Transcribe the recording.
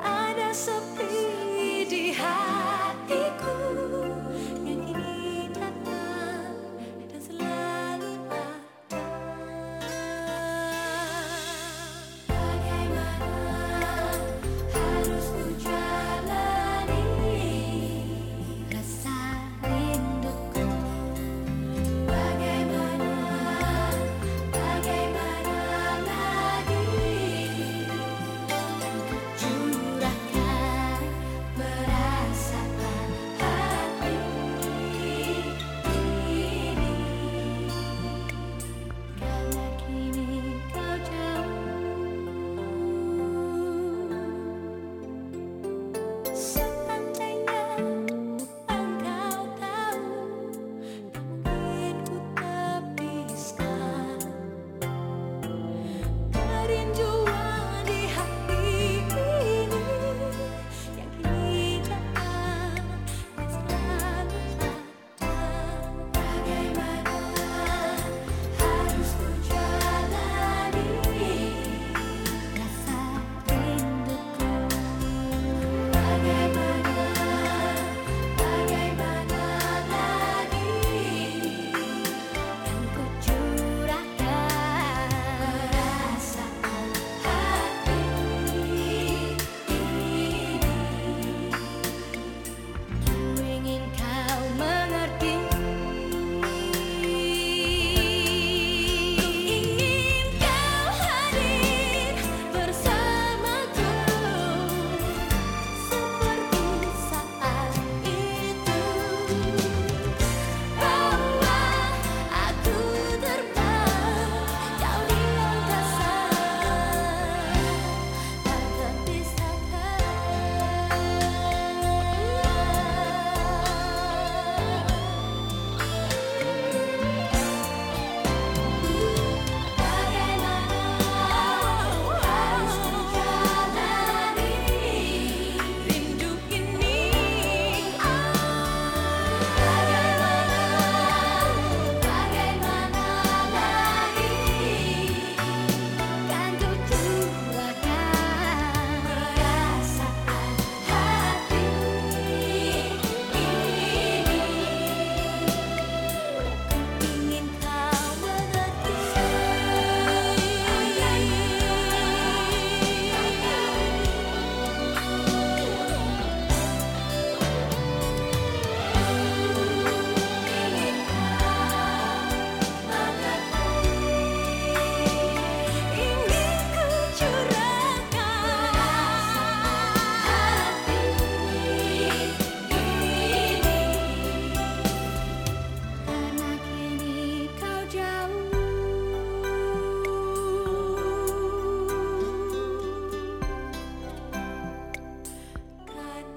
Ada sepi